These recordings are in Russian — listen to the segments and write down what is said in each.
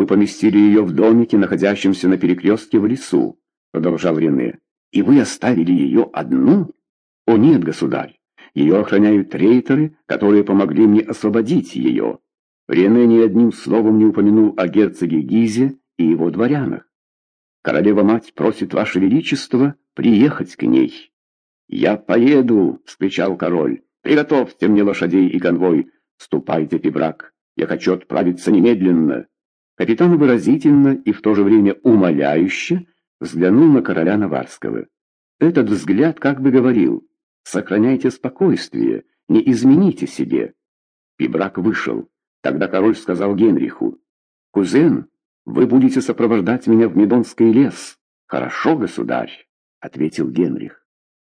Мы поместили ее в домике, находящемся на перекрестке в лесу, продолжал Рене. И вы оставили ее одну? О нет, государь. Ее охраняют трейтеры, которые помогли мне освободить ее. Рене ни одним словом не упомянул о герцоге Гизе и его дворянах. Королева-мать просит Ваше Величество приехать к ней. «Я поеду!» — вскричал король. «Приготовьте мне лошадей и конвой. Ступайте, Пибрак, я хочу отправиться немедленно». Капитан выразительно и в то же время умоляюще взглянул на короля Наварского. Этот взгляд как бы говорил «Сохраняйте спокойствие, не измените себе». Пибрак вышел. Тогда король сказал Генриху «Кузен, вы будете сопровождать меня в Медонский лес». «Хорошо, государь», — ответил Генрих.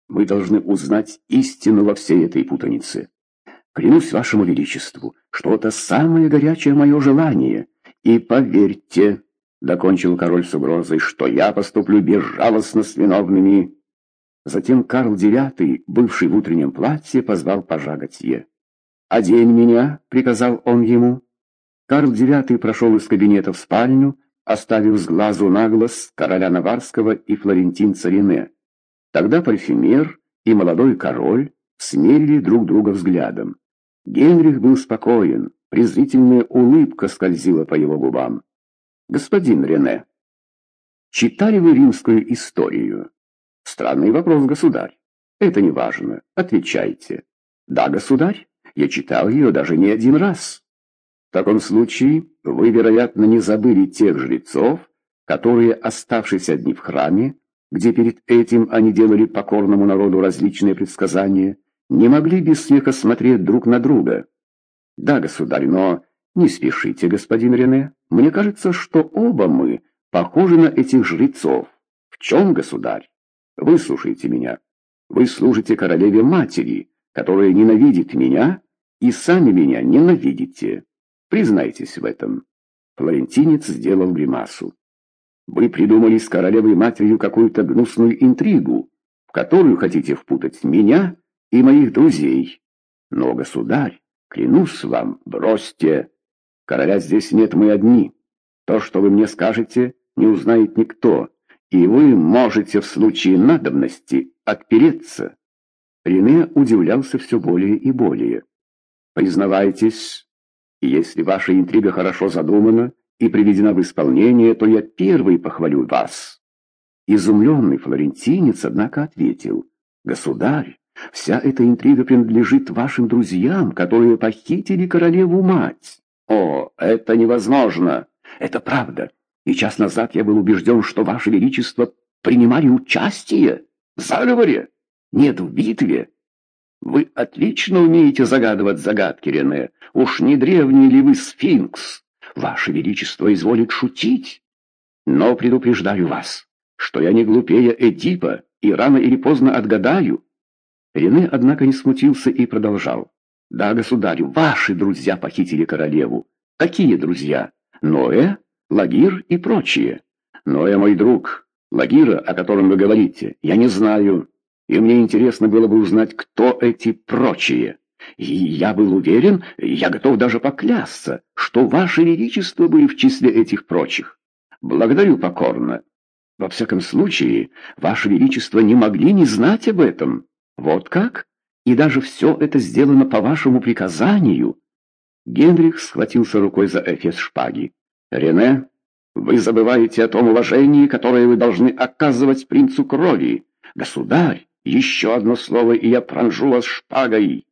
«Мы должны узнать истину во всей этой путанице. Клянусь вашему величеству, что это самое горячее мое желание. И поверьте, — докончил король с угрозой, — что я поступлю безжалостно с виновными». Затем Карл IX, бывший в утреннем платье, позвал пажа Готье. «Одень меня», — приказал он ему. Карл IX прошел из кабинета в спальню, оставив с глазу на глаз короля Наварского и флорентинца Рене. Тогда парфюмер и молодой король смерили друг друга взглядом. Генрих был спокоен, презрительная улыбка скользила по его губам. «Господин Рене, читали вы римскую историю?» «Странный вопрос, государь. Это не важно. Отвечайте». «Да, государь, я читал ее даже не один раз». В таком случае вы, вероятно, не забыли тех жрецов, которые, оставшись одни в храме, где перед этим они делали покорному народу различные предсказания, не могли без смеха смотреть друг на друга. Да, государь, но не спешите, господин Рене. Мне кажется, что оба мы похожи на этих жрецов. В чем, государь? Вы слушайте меня. Вы служите королеве-матери, которая ненавидит меня, и сами меня ненавидите. Признайтесь в этом. Флорентинец сделал гримасу. Вы придумали с королевой-матерью какую-то гнусную интригу, в которую хотите впутать меня и моих друзей. Но, государь, клянусь вам, бросьте. Короля здесь нет, мы одни. То, что вы мне скажете, не узнает никто, и вы можете в случае надобности отпереться. Рене удивлялся все более и более. Признавайтесь, если ваша интрига хорошо задумана и приведена в исполнение, то я первый похвалю вас. Изумленный флорентинец, однако, ответил, «Государь, вся эта интрига принадлежит вашим друзьям, которые похитили королеву-мать». «О, это невозможно! Это правда. И час назад я был убежден, что ваше величество принимали участие в заговоре. Нет, в битве. Вы отлично умеете загадывать загадки, Рене. Уж не древний ли вы сфинкс? Ваше Величество изволит шутить. Но предупреждаю вас, что я не глупее Эдипа и рано или поздно отгадаю. Рене, однако, не смутился и продолжал. Да, государю, ваши друзья похитили королеву. Какие друзья? Ноэ, Лагир и прочие. Ноэ мой друг. Лагира, о котором вы говорите, я не знаю и мне интересно было бы узнать, кто эти прочие. И я был уверен, я готов даже поклясться, что Ваше Величество были в числе этих прочих. Благодарю покорно. Во всяком случае, Ваше Величество не могли не знать об этом. Вот как? И даже все это сделано по вашему приказанию. Генрих схватился рукой за эфес шпаги. «Рене, вы забываете о том уважении, которое вы должны оказывать принцу крови. Государь, еще одно слово, и я пронжу вас шпагой!»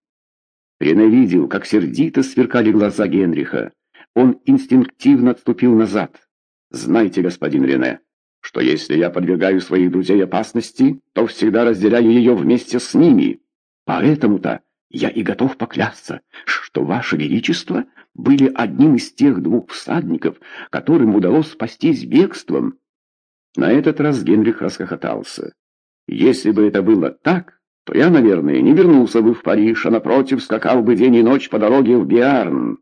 Рене видел, как сердито сверкали глаза Генриха. Он инстинктивно отступил назад. «Знайте, господин Рене, что если я подвергаю своих друзей опасности, то всегда разделяю ее вместе с ними. Поэтому-то я и готов поклясться, что Ваше Величество были одним из тех двух всадников, которым удалось спастись бегством». На этот раз Генрих расхохотался. Если бы это было так, то я, наверное, не вернулся бы в Париж, а напротив скакал бы день и ночь по дороге в Биарн.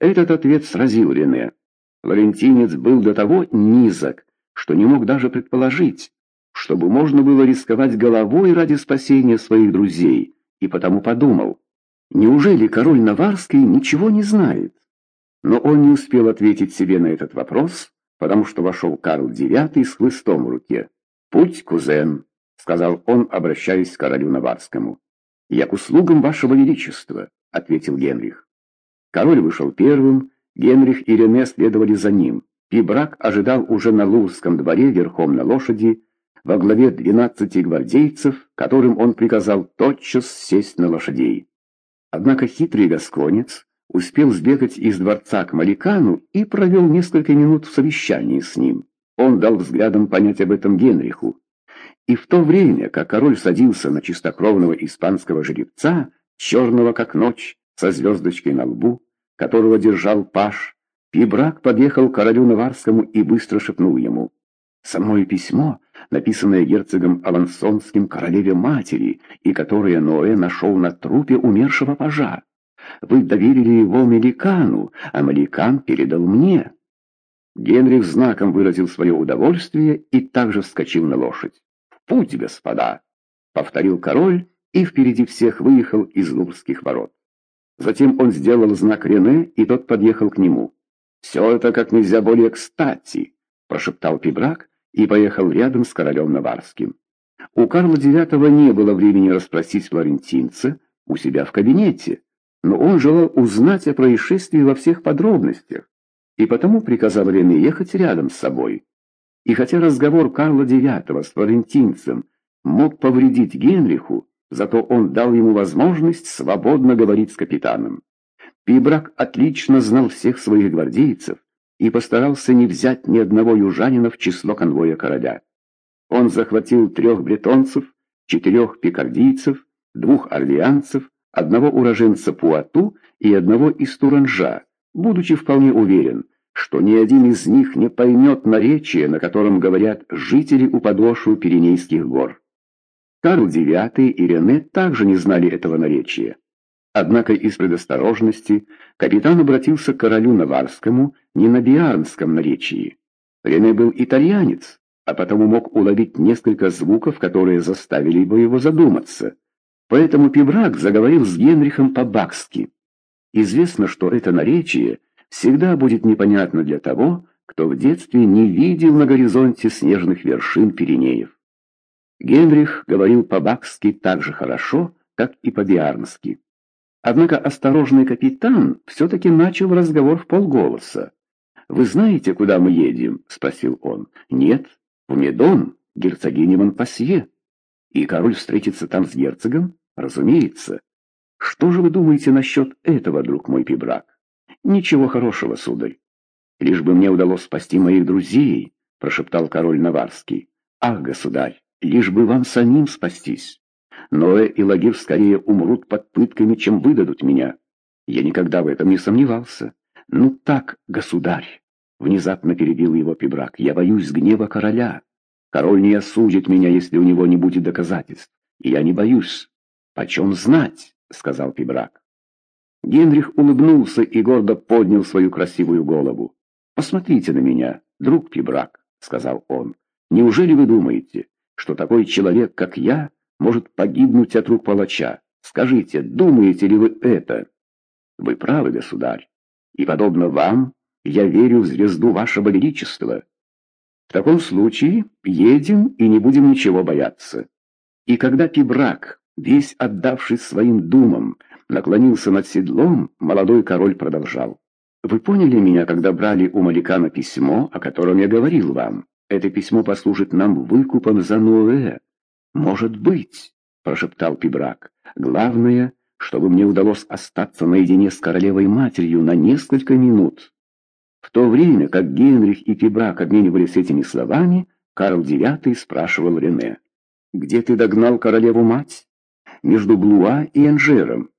Этот ответ сразил Рене. Флорентинец был до того низок, что не мог даже предположить, чтобы можно было рисковать головой ради спасения своих друзей, и потому подумал, неужели король Наварский ничего не знает? Но он не успел ответить себе на этот вопрос, потому что вошел Карл IX с хлыстом в руке. «Путь, кузен», — сказал он, обращаясь к королю Наварскому. «Я к услугам вашего величества», — ответил Генрих. Король вышел первым, Генрих и Рене следовали за ним. Пибрак ожидал уже на Лурском дворе верхом на лошади, во главе двенадцати гвардейцев, которым он приказал тотчас сесть на лошадей. Однако хитрый гасконец успел сбегать из дворца к Маликану и провел несколько минут в совещании с ним. Он дал взглядом понять об этом Генриху. И в то время, как король садился на чистокровного испанского жеребца, черного как ночь, со звездочкой на лбу, которого держал паш, Пибрак подъехал к королю Наварскому и быстро шепнул ему. «Со мной письмо, написанное герцогом Алансонским королеве-матери, и которое Ноэ нашел на трупе умершего пажа. Вы доверили его Меликану, а Меликан передал мне». Генрих знаком выразил свое удовольствие и также вскочил на лошадь. «В путь, господа!» — повторил король и впереди всех выехал из Лурских ворот. Затем он сделал знак Рене, и тот подъехал к нему. «Все это как нельзя более кстати», — прошептал Пибрак и поехал рядом с королем Наварским. У Карла IX не было времени расспросить флорентинца у себя в кабинете, но он желал узнать о происшествии во всех подробностях, и потому приказал Рене ехать рядом с собой. И хотя разговор Карла IX с флорентинцем мог повредить Генриху, зато он дал ему возможность свободно говорить с капитаном. Пибрак отлично знал всех своих гвардейцев и постарался не взять ни одного южанина в число конвоя короля. Он захватил трех бретонцев, четырех пикардийцев, двух орлеанцев, одного уроженца Пуату и одного из Туранжа, будучи вполне уверен, что ни один из них не поймет наречие, на котором говорят жители у подошвы Пиренейских гор. Карл IX и Рене также не знали этого наречия. Однако из предосторожности капитан обратился к королю Наварскому не на биарнском наречии. Рене был итальянец, а потому мог уловить несколько звуков, которые заставили бы его задуматься. Поэтому Пибрак заговорил с Генрихом по-бакски. Известно, что это наречие всегда будет непонятно для того, кто в детстве не видел на горизонте снежных вершин Пиренеев. Генрих говорил по-бакски так же хорошо, как и по-биарнски. Однако осторожный капитан все-таки начал разговор в полголоса. «Вы знаете, куда мы едем?» — спросил он. «Нет, в Медон, герцогине Монпасье. И король встретится там с герцогом? Разумеется. Что же вы думаете насчет этого, друг мой Пибрак? Ничего хорошего, сударь. Лишь бы мне удалось спасти моих друзей, — прошептал король Наварский. Ах, государь, лишь бы вам самим спастись. Ноэ и Лагир скорее умрут под пытками, чем выдадут меня. Я никогда в этом не сомневался. Ну так, государь, внезапно перебил его Пибрак, я боюсь гнева короля. Король не осудит меня, если у него не будет доказательств. И я не боюсь. Почем знать, сказал Пибрак. Генрих улыбнулся и гордо поднял свою красивую голову. «Посмотрите на меня, друг Пибрак», — сказал он. «Неужели вы думаете, что такой человек, как я, может погибнуть от рук палача. Скажите, думаете ли вы это? Вы правы, государь, и, подобно вам, я верю в звезду вашего величества. В таком случае едем и не будем ничего бояться. И когда Пибрак, весь отдавшись своим думам, наклонился над седлом, молодой король продолжал. «Вы поняли меня, когда брали у Маликана письмо, о котором я говорил вам? Это письмо послужит нам выкупом за Ноэ, «Может быть», — прошептал Пибрак, — «главное, чтобы мне удалось остаться наедине с королевой-матерью на несколько минут». В то время, как Генрих и Пибрак обменивались этими словами, Карл IX спрашивал Рене, «Где ты догнал королеву-мать?» «Между Блуа и Анжером.